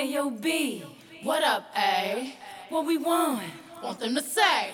Ayo B, What up, A? what we want? Want them to say,